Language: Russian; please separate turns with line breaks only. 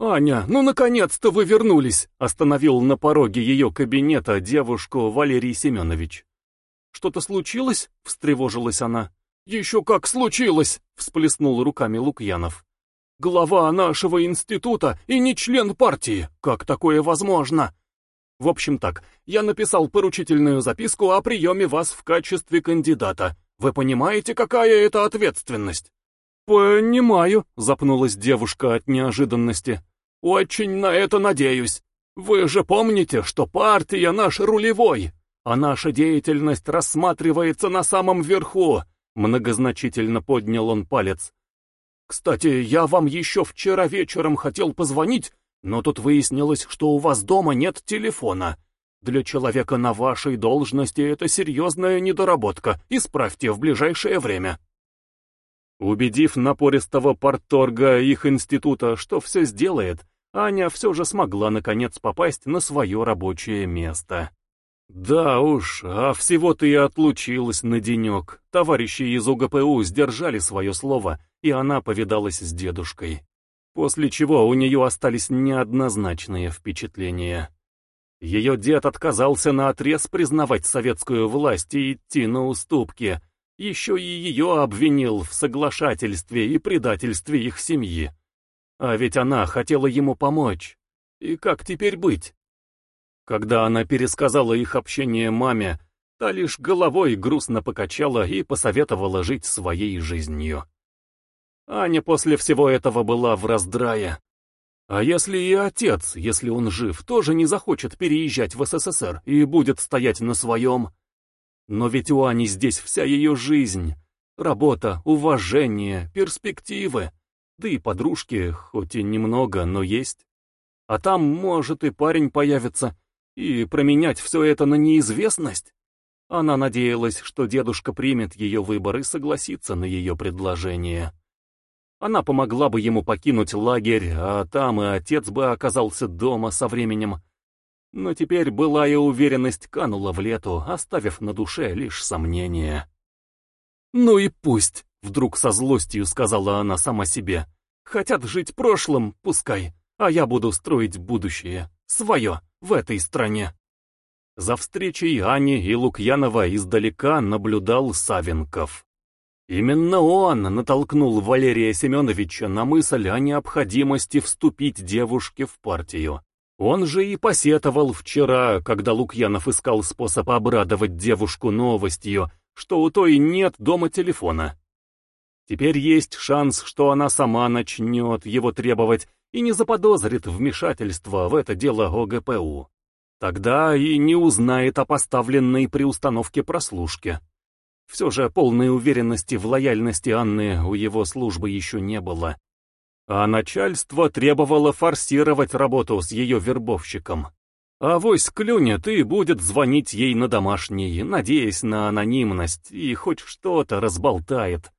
«Аня, ну наконец-то вы вернулись!» — остановил на пороге ее кабинета девушку Валерий Семенович. «Что-то случилось?» — встревожилась она. «Еще как случилось!» — всплеснул руками Лукьянов. «Глава нашего института и не член партии! Как такое возможно?» «В общем так, я написал поручительную записку о приеме вас в качестве кандидата. Вы понимаете, какая это ответственность?» «Понимаю», — запнулась девушка от неожиданности. «Очень на это надеюсь. Вы же помните, что партия наш рулевой, а наша деятельность рассматривается на самом верху», — многозначительно поднял он палец. «Кстати, я вам еще вчера вечером хотел позвонить, но тут выяснилось, что у вас дома нет телефона. Для человека на вашей должности это серьезная недоработка. Исправьте в ближайшее время». Убедив напористого порторга их института, что все сделает, Аня все же смогла наконец попасть на свое рабочее место. Да уж, а всего-то и отлучилась на денек. Товарищи из УГПУ сдержали свое слово, и она повидалась с дедушкой. После чего у нее остались неоднозначные впечатления. Ее дед отказался наотрез признавать советскую власть и идти на уступки, еще и ее обвинил в соглашательстве и предательстве их семьи. А ведь она хотела ему помочь. И как теперь быть? Когда она пересказала их общение маме, та лишь головой грустно покачала и посоветовала жить своей жизнью. Аня после всего этого была в раздрае. А если и отец, если он жив, тоже не захочет переезжать в СССР и будет стоять на своем? Но ведь у Ани здесь вся ее жизнь. Работа, уважение, перспективы. Да и подружки, хоть и немного, но есть. А там, может, и парень появится. И променять все это на неизвестность? Она надеялась, что дедушка примет ее выбор и согласится на ее предложение. Она помогла бы ему покинуть лагерь, а там и отец бы оказался дома со временем. Но теперь былая уверенность канула в лету, оставив на душе лишь сомнения. «Ну и пусть», — вдруг со злостью сказала она сама себе. «Хотят жить прошлым, пускай, а я буду строить будущее, свое, в этой стране». За встречей Ани и Лукьянова издалека наблюдал Савенков. Именно он натолкнул Валерия Семеновича на мысль о необходимости вступить девушке в партию. Он же и посетовал вчера, когда Лукьянов искал способ обрадовать девушку новостью, что у той нет дома телефона. Теперь есть шанс, что она сама начнет его требовать и не заподозрит вмешательство в это дело ОГПУ. Тогда и не узнает о поставленной при установке прослушке. Все же полной уверенности в лояльности Анны у его службы еще не было, а начальство требовало форсировать работу с ее вербовщиком. Авось клюнет и будет звонить ей на домашний, надеясь на анонимность, и хоть что-то разболтает.